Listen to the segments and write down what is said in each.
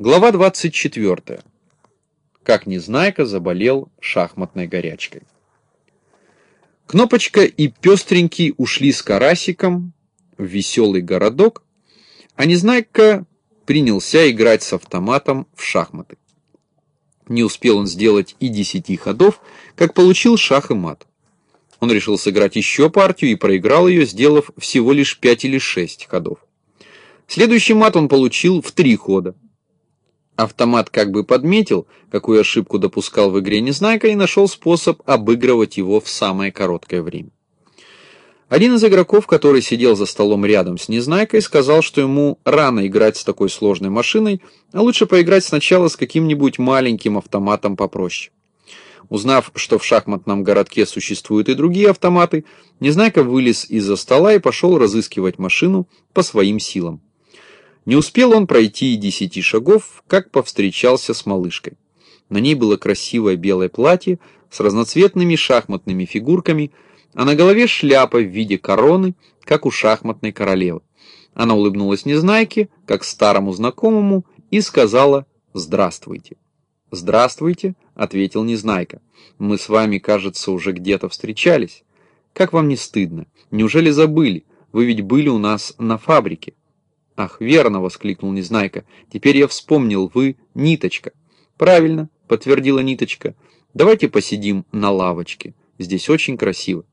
Глава 24. Как Незнайка заболел шахматной горячкой. Кнопочка и пестренький ушли с карасиком в веселый городок, а Незнайка принялся играть с автоматом в шахматы. Не успел он сделать и десяти ходов, как получил шах и мат. Он решил сыграть еще партию и проиграл ее, сделав всего лишь пять или шесть ходов. Следующий мат он получил в три хода. Автомат как бы подметил, какую ошибку допускал в игре Незнайка и нашел способ обыгрывать его в самое короткое время. Один из игроков, который сидел за столом рядом с Незнайкой, сказал, что ему рано играть с такой сложной машиной, а лучше поиграть сначала с каким-нибудь маленьким автоматом попроще. Узнав, что в шахматном городке существуют и другие автоматы, Незнайка вылез из-за стола и пошел разыскивать машину по своим силам. Не успел он пройти и десяти шагов, как повстречался с малышкой. На ней было красивое белое платье с разноцветными шахматными фигурками, а на голове шляпа в виде короны, как у шахматной королевы. Она улыбнулась Незнайке, как старому знакомому, и сказала «Здравствуйте». «Здравствуйте», — ответил Незнайка. «Мы с вами, кажется, уже где-то встречались. Как вам не стыдно? Неужели забыли? Вы ведь были у нас на фабрике». «Ах, верно!» — воскликнул Незнайка. «Теперь я вспомнил, вы Ниточка». «Правильно», — подтвердила Ниточка. «Давайте посидим на лавочке. Здесь очень красиво».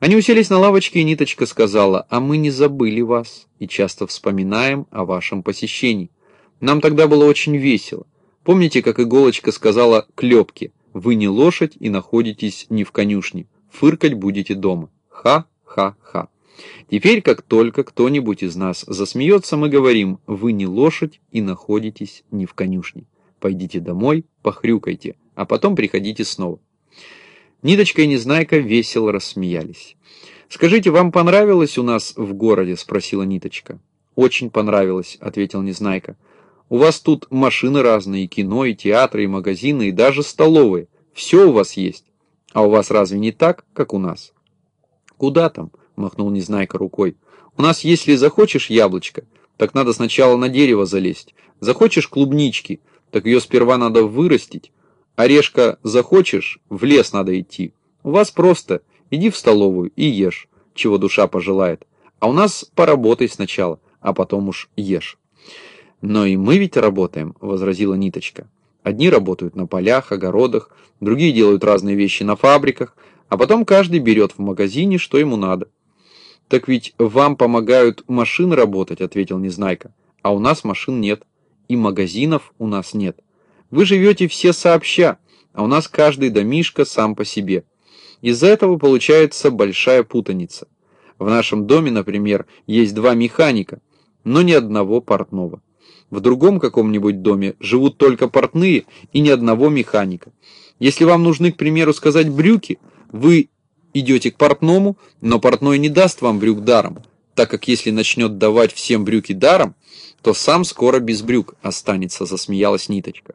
Они уселись на лавочке, и Ниточка сказала, «А мы не забыли вас и часто вспоминаем о вашем посещении. Нам тогда было очень весело. Помните, как Иголочка сказала Клепке, вы не лошадь и находитесь не в конюшне, фыркать будете дома. Ха-ха-ха». Теперь, как только кто-нибудь из нас засмеется, мы говорим, вы не лошадь и находитесь не в конюшне. Пойдите домой, похрюкайте, а потом приходите снова. Ниточка и Незнайка весело рассмеялись. «Скажите, вам понравилось у нас в городе?» – спросила Ниточка. «Очень понравилось», – ответил Незнайка. «У вас тут машины разные, и кино, и театры, и магазины, и даже столовые. Все у вас есть. А у вас разве не так, как у нас?» «Куда там?» Махнул Незнайка рукой. «У нас, если захочешь яблочко, так надо сначала на дерево залезть. Захочешь клубнички, так ее сперва надо вырастить. Орешка захочешь, в лес надо идти. У вас просто иди в столовую и ешь, чего душа пожелает. А у нас поработай сначала, а потом уж ешь». «Но и мы ведь работаем», — возразила Ниточка. «Одни работают на полях, огородах, другие делают разные вещи на фабриках, а потом каждый берет в магазине, что ему надо. «Так ведь вам помогают машины работать», — ответил Незнайка. «А у нас машин нет, и магазинов у нас нет. Вы живете все сообща, а у нас каждый домишко сам по себе. Из-за этого получается большая путаница. В нашем доме, например, есть два механика, но ни одного портного. В другом каком-нибудь доме живут только портные и ни одного механика. Если вам нужны, к примеру, сказать брюки, вы идете к портному, но портной не даст вам брюк даром, так как если начнет давать всем брюки даром, то сам скоро без брюк останется, засмеялась ниточка.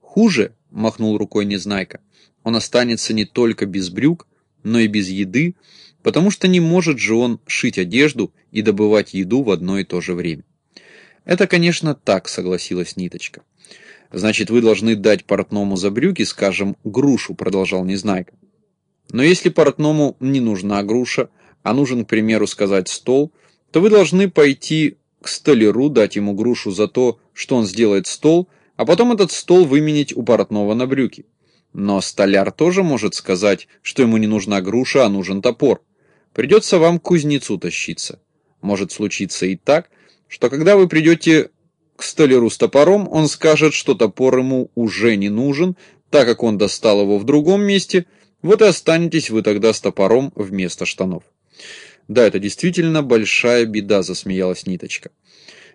Хуже, махнул рукой Незнайка, он останется не только без брюк, но и без еды, потому что не может же он шить одежду и добывать еду в одно и то же время. Это, конечно, так, согласилась Ниточка. Значит, вы должны дать портному за брюки, скажем, грушу, продолжал Незнайка. Но если портному не нужна груша, а нужен, к примеру, сказать стол, то вы должны пойти к столяру, дать ему грушу за то, что он сделает стол, а потом этот стол выменить у портного на брюки. Но столяр тоже может сказать, что ему не нужна груша, а нужен топор. Придется вам к кузнецу тащиться. Может случиться и так, что когда вы придете к столяру с топором, он скажет, что топор ему уже не нужен, так как он достал его в другом месте – вот и останетесь вы тогда с топором вместо штанов. Да, это действительно большая беда, засмеялась Ниточка.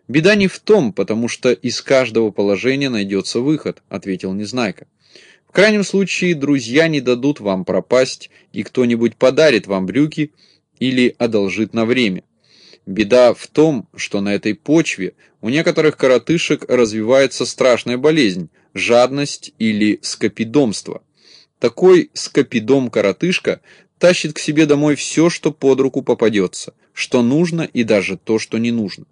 Беда не в том, потому что из каждого положения найдется выход, ответил Незнайка. В крайнем случае, друзья не дадут вам пропасть, и кто-нибудь подарит вам брюки или одолжит на время. Беда в том, что на этой почве у некоторых коротышек развивается страшная болезнь – жадность или скопидомство. Такой скопидом-коротышка тащит к себе домой все, что под руку попадется, что нужно и даже то, что не нужно.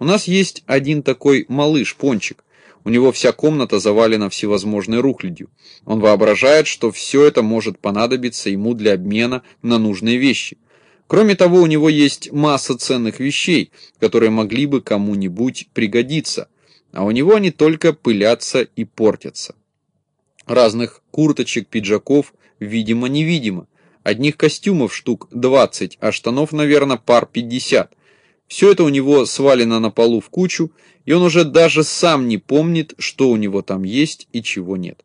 У нас есть один такой малыш, Пончик. У него вся комната завалена всевозможной рухлядью. Он воображает, что все это может понадобиться ему для обмена на нужные вещи. Кроме того, у него есть масса ценных вещей, которые могли бы кому-нибудь пригодиться, а у него они только пылятся и портятся. Разных курточек, пиджаков, видимо-невидимо. Одних костюмов штук 20, а штанов, наверное, пар 50. Все это у него свалено на полу в кучу, и он уже даже сам не помнит, что у него там есть и чего нет.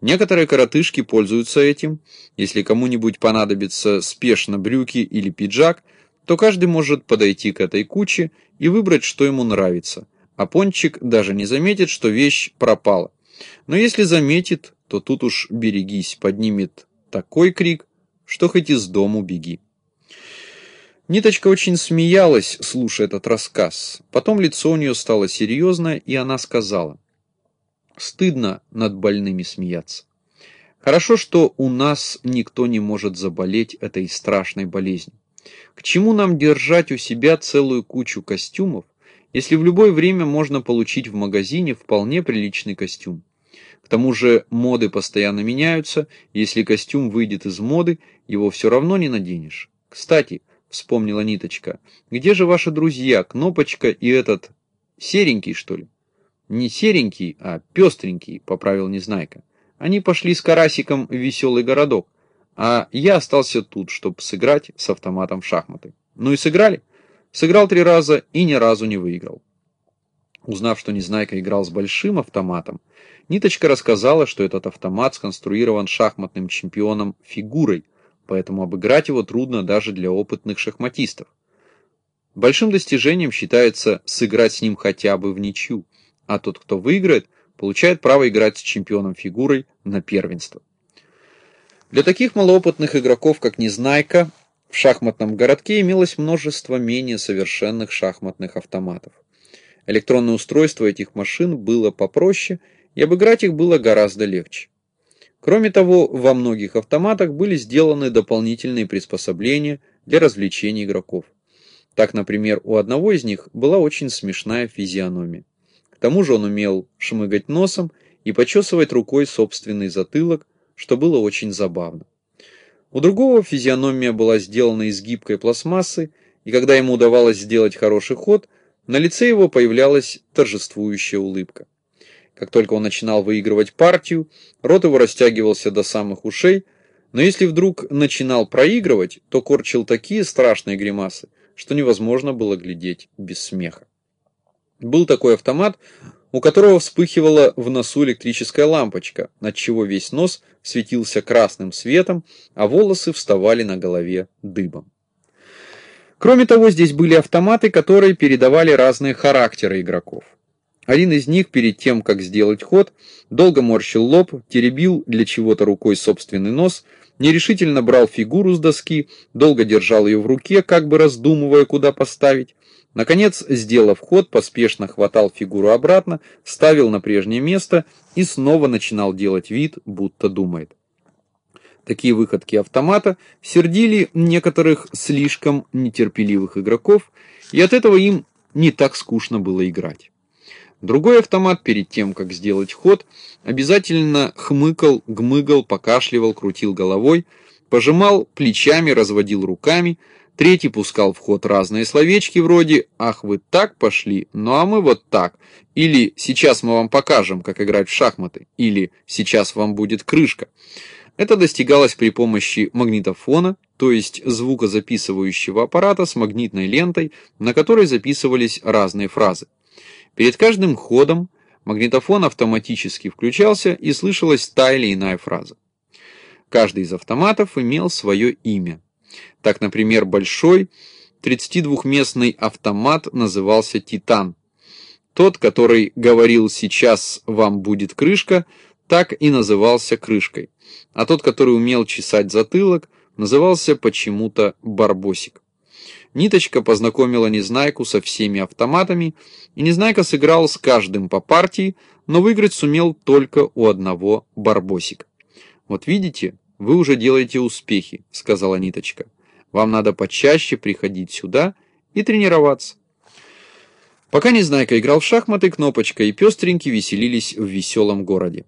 Некоторые коротышки пользуются этим. Если кому-нибудь понадобится спешно брюки или пиджак, то каждый может подойти к этой куче и выбрать, что ему нравится. А пончик даже не заметит, что вещь пропала. Но если заметит, то тут уж берегись, поднимет такой крик, что хоть из дому беги. Ниточка очень смеялась, слушая этот рассказ. Потом лицо у нее стало серьезное, и она сказала, «Стыдно над больными смеяться. Хорошо, что у нас никто не может заболеть этой страшной болезнью. К чему нам держать у себя целую кучу костюмов, если в любое время можно получить в магазине вполне приличный костюм? К тому же моды постоянно меняются, если костюм выйдет из моды, его все равно не наденешь. Кстати, вспомнила Ниточка. «Где же ваши друзья, Кнопочка и этот... серенький, что ли?» «Не серенький, а пестренький», — поправил Незнайка. «Они пошли с Карасиком в веселый городок, а я остался тут, чтобы сыграть с автоматом в шахматы». «Ну и сыграли?» Сыграл три раза и ни разу не выиграл. Узнав, что Незнайка играл с большим автоматом, Ниточка рассказала, что этот автомат сконструирован шахматным чемпионом фигурой, поэтому обыграть его трудно даже для опытных шахматистов. Большим достижением считается сыграть с ним хотя бы в ничью, а тот, кто выиграет, получает право играть с чемпионом фигурой на первенство. Для таких малоопытных игроков, как Незнайка, в шахматном городке имелось множество менее совершенных шахматных автоматов. Электронное устройство этих машин было попроще, и обыграть их было гораздо легче. Кроме того, во многих автоматах были сделаны дополнительные приспособления для развлечения игроков. Так, например, у одного из них была очень смешная физиономия. К тому же он умел шмыгать носом и почесывать рукой собственный затылок, что было очень забавно. У другого физиономия была сделана из гибкой пластмассы, и когда ему удавалось сделать хороший ход, на лице его появлялась торжествующая улыбка. Как только он начинал выигрывать партию, рот его растягивался до самых ушей, но если вдруг начинал проигрывать, то корчил такие страшные гримасы, что невозможно было глядеть без смеха. Был такой автомат, у которого вспыхивала в носу электрическая лампочка, над чего весь нос светился красным светом, а волосы вставали на голове дыбом. Кроме того, здесь были автоматы, которые передавали разные характеры игроков. Один из них, перед тем, как сделать ход, долго морщил лоб, теребил для чего-то рукой собственный нос, нерешительно брал фигуру с доски, долго держал ее в руке, как бы раздумывая, куда поставить. Наконец, сделав ход, поспешно хватал фигуру обратно, ставил на прежнее место и снова начинал делать вид, будто думает. Такие выходки автомата сердили некоторых слишком нетерпеливых игроков, и от этого им не так скучно было играть. Другой автомат перед тем, как сделать ход, обязательно хмыкал, гмыгал, покашливал, крутил головой, пожимал плечами, разводил руками, третий пускал в ход разные словечки вроде «Ах, вы так пошли, ну а мы вот так», или «Сейчас мы вам покажем, как играть в шахматы», или «Сейчас вам будет крышка». Это достигалось при помощи магнитофона, то есть звукозаписывающего аппарата с магнитной лентой, на которой записывались разные фразы. Перед каждым ходом магнитофон автоматически включался и слышалась та или иная фраза. Каждый из автоматов имел свое имя. Так, например, большой 32-местный автомат назывался «Титан». Тот, который говорил «сейчас вам будет крышка», так и назывался крышкой. А тот, который умел чесать затылок, назывался почему-то «барбосик». Ниточка познакомила Незнайку со всеми автоматами, и Незнайка сыграл с каждым по партии, но выиграть сумел только у одного Барбосика. «Вот видите, вы уже делаете успехи», — сказала Ниточка. «Вам надо почаще приходить сюда и тренироваться». Пока Незнайка играл в шахматы, Кнопочка и Пестренький веселились в веселом городе.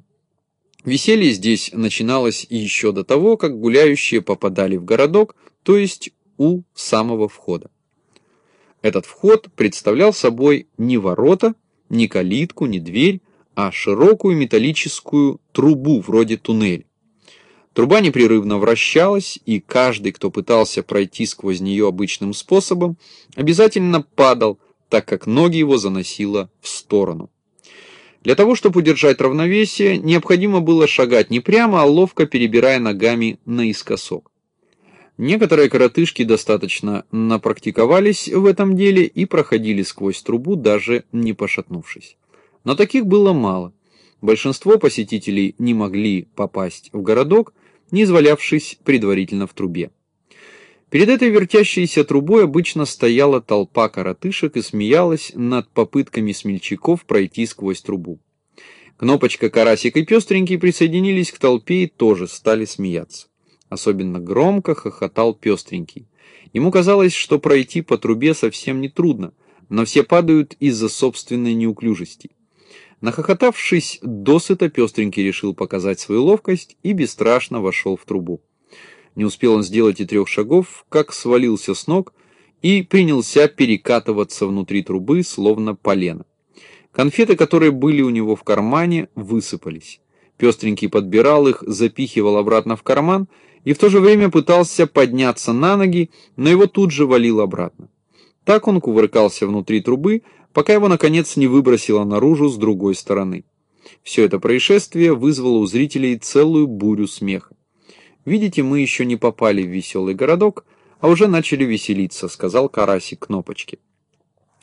Веселье здесь начиналось еще до того, как гуляющие попадали в городок, то есть у самого входа. Этот вход представлял собой не ворота, не калитку, не дверь, а широкую металлическую трубу вроде туннеля. Труба непрерывно вращалась, и каждый, кто пытался пройти сквозь нее обычным способом, обязательно падал, так как ноги его заносило в сторону. Для того, чтобы удержать равновесие, необходимо было шагать не прямо, а ловко перебирая ногами наискосок. Некоторые коротышки достаточно напрактиковались в этом деле и проходили сквозь трубу, даже не пошатнувшись. Но таких было мало. Большинство посетителей не могли попасть в городок, не извалявшись предварительно в трубе. Перед этой вертящейся трубой обычно стояла толпа коротышек и смеялась над попытками смельчаков пройти сквозь трубу. Кнопочка, Карасик и Пестренький присоединились к толпе и тоже стали смеяться. Особенно громко хохотал Пестренький. Ему казалось, что пройти по трубе совсем не трудно, но все падают из-за собственной неуклюжести. Нахохотавшись досыта, Пестренький решил показать свою ловкость и бесстрашно вошел в трубу. Не успел он сделать и трех шагов, как свалился с ног и принялся перекатываться внутри трубы, словно полено. Конфеты, которые были у него в кармане, высыпались. Пестренький подбирал их, запихивал обратно в карман и в то же время пытался подняться на ноги, но его тут же валил обратно. Так он кувыркался внутри трубы, пока его, наконец, не выбросило наружу с другой стороны. Все это происшествие вызвало у зрителей целую бурю смеха. «Видите, мы еще не попали в веселый городок, а уже начали веселиться», — сказал Карасик Кнопочке.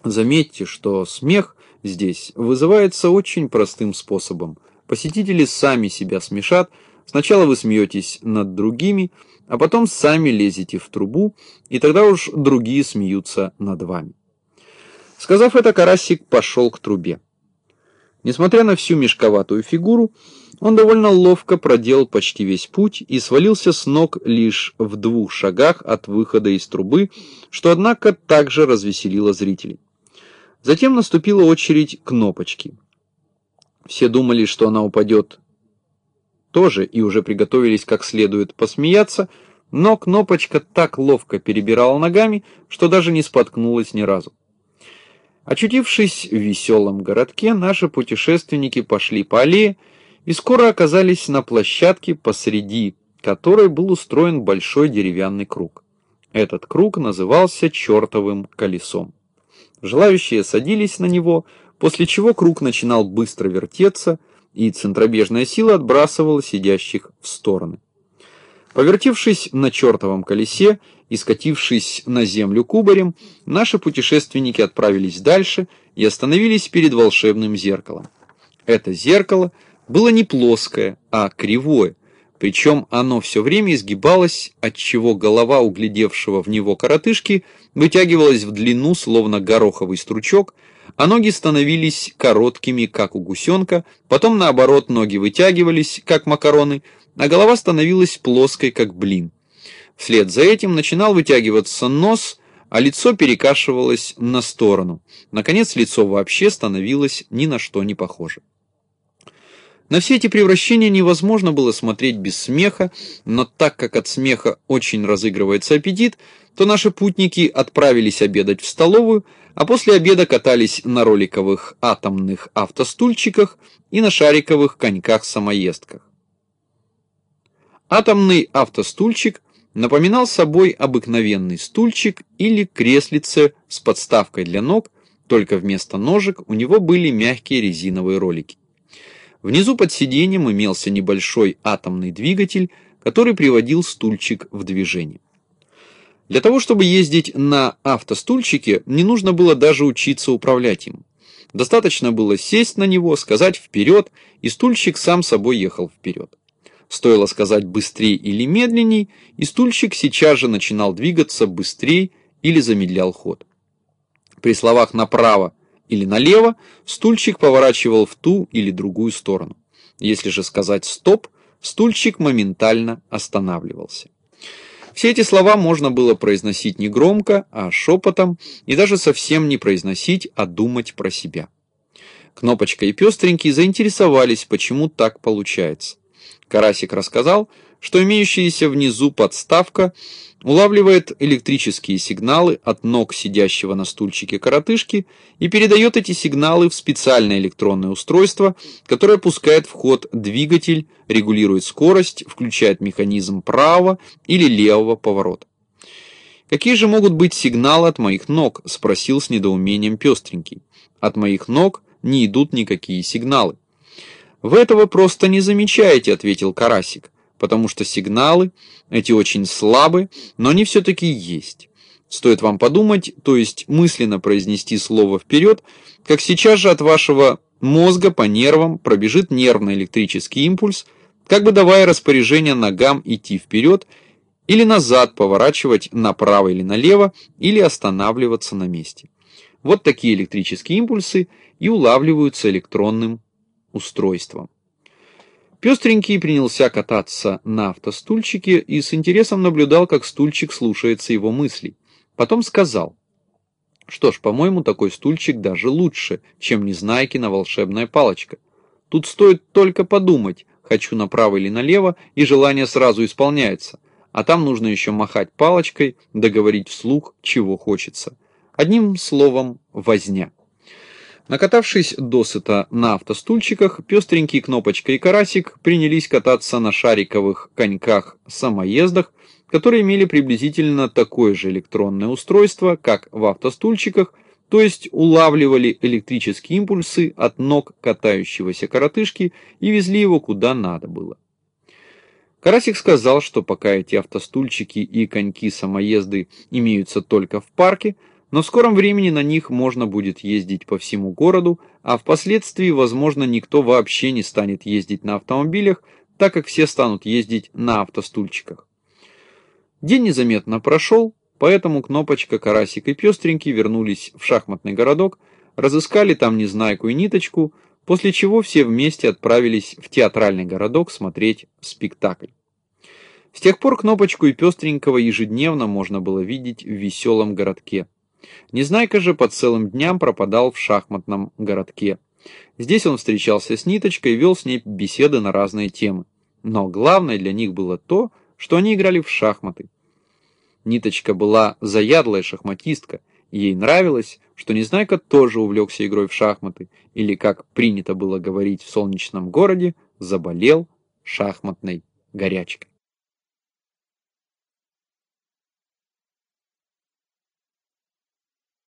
Заметьте, что смех здесь вызывается очень простым способом. Посетители сами себя смешат, сначала вы смеетесь над другими, а потом сами лезете в трубу, и тогда уж другие смеются над вами. Сказав это, Карасик пошел к трубе. Несмотря на всю мешковатую фигуру, он довольно ловко проделал почти весь путь и свалился с ног лишь в двух шагах от выхода из трубы, что, однако, также развеселило зрителей. Затем наступила очередь кнопочки. Все думали, что она упадет тоже и уже приготовились как следует посмеяться, но кнопочка так ловко перебирала ногами, что даже не споткнулась ни разу. Очутившись в веселом городке, наши путешественники пошли по аллее, и скоро оказались на площадке, посреди которой был устроен большой деревянный круг. Этот круг назывался чертовым колесом. Желающие садились на него, после чего круг начинал быстро вертеться, и центробежная сила отбрасывала сидящих в стороны. Повертевшись на чертовом колесе и скатившись на землю кубарем, наши путешественники отправились дальше и остановились перед волшебным зеркалом. Это зеркало – было не плоское, а кривое, причем оно все время изгибалось, отчего голова углядевшего в него коротышки вытягивалась в длину, словно гороховый стручок, а ноги становились короткими, как у гусенка, потом наоборот ноги вытягивались, как макароны, а голова становилась плоской, как блин. Вслед за этим начинал вытягиваться нос, а лицо перекашивалось на сторону. Наконец лицо вообще становилось ни на что не похоже. На все эти превращения невозможно было смотреть без смеха, но так как от смеха очень разыгрывается аппетит, то наши путники отправились обедать в столовую, а после обеда катались на роликовых атомных автостульчиках и на шариковых коньках-самоездках. Атомный автостульчик напоминал собой обыкновенный стульчик или креслице с подставкой для ног, только вместо ножек у него были мягкие резиновые ролики. Внизу под сиденьем имелся небольшой атомный двигатель, который приводил стульчик в движение. Для того, чтобы ездить на автостульчике, не нужно было даже учиться управлять им. Достаточно было сесть на него, сказать «вперед», и стульчик сам собой ехал вперед. Стоило сказать быстрее или медленней, и стульчик сейчас же начинал двигаться быстрее или замедлял ход. При словах «направо» или налево, стульчик поворачивал в ту или другую сторону. Если же сказать «стоп», стульчик моментально останавливался. Все эти слова можно было произносить не громко, а шепотом, и даже совсем не произносить, а думать про себя. Кнопочка и Пестренький заинтересовались, почему так получается. Карасик рассказал, что имеющаяся внизу подставка улавливает электрические сигналы от ног сидящего на стульчике коротышки и передает эти сигналы в специальное электронное устройство, которое пускает в ход двигатель, регулирует скорость, включает механизм правого или левого поворота. «Какие же могут быть сигналы от моих ног?» – спросил с недоумением пестренький. «От моих ног не идут никакие сигналы». «Вы этого просто не замечаете», – ответил Карасик потому что сигналы эти очень слабы, но они все-таки есть. Стоит вам подумать, то есть мысленно произнести слово вперед, как сейчас же от вашего мозга по нервам пробежит нервно-электрический импульс, как бы давая распоряжение ногам идти вперед или назад поворачивать направо или налево, или останавливаться на месте. Вот такие электрические импульсы и улавливаются электронным устройством. Пестренький принялся кататься на автостульчике и с интересом наблюдал, как стульчик слушается его мыслей. Потом сказал, что ж, по-моему, такой стульчик даже лучше, чем Незнайкина волшебная палочка. Тут стоит только подумать, хочу направо или налево, и желание сразу исполняется. А там нужно еще махать палочкой, договорить вслух, чего хочется. Одним словом, возня. Накатавшись досыта на автостульчиках, пестренький Кнопочка и Карасик принялись кататься на шариковых коньках-самоездах, которые имели приблизительно такое же электронное устройство, как в автостульчиках, то есть улавливали электрические импульсы от ног катающегося коротышки и везли его куда надо было. Карасик сказал, что пока эти автостульчики и коньки-самоезды имеются только в парке, но в скором времени на них можно будет ездить по всему городу, а впоследствии, возможно, никто вообще не станет ездить на автомобилях, так как все станут ездить на автостульчиках. День незаметно прошел, поэтому Кнопочка, Карасик и Пестренький вернулись в шахматный городок, разыскали там Незнайку и Ниточку, после чего все вместе отправились в театральный городок смотреть спектакль. С тех пор Кнопочку и Пестренького ежедневно можно было видеть в веселом городке. Незнайка же по целым дням пропадал в шахматном городке. Здесь он встречался с Ниточкой и вел с ней беседы на разные темы. Но главное для них было то, что они играли в шахматы. Ниточка была заядлая шахматистка, ей нравилось, что Незнайка тоже увлекся игрой в шахматы, или, как принято было говорить в солнечном городе, заболел шахматной горячкой.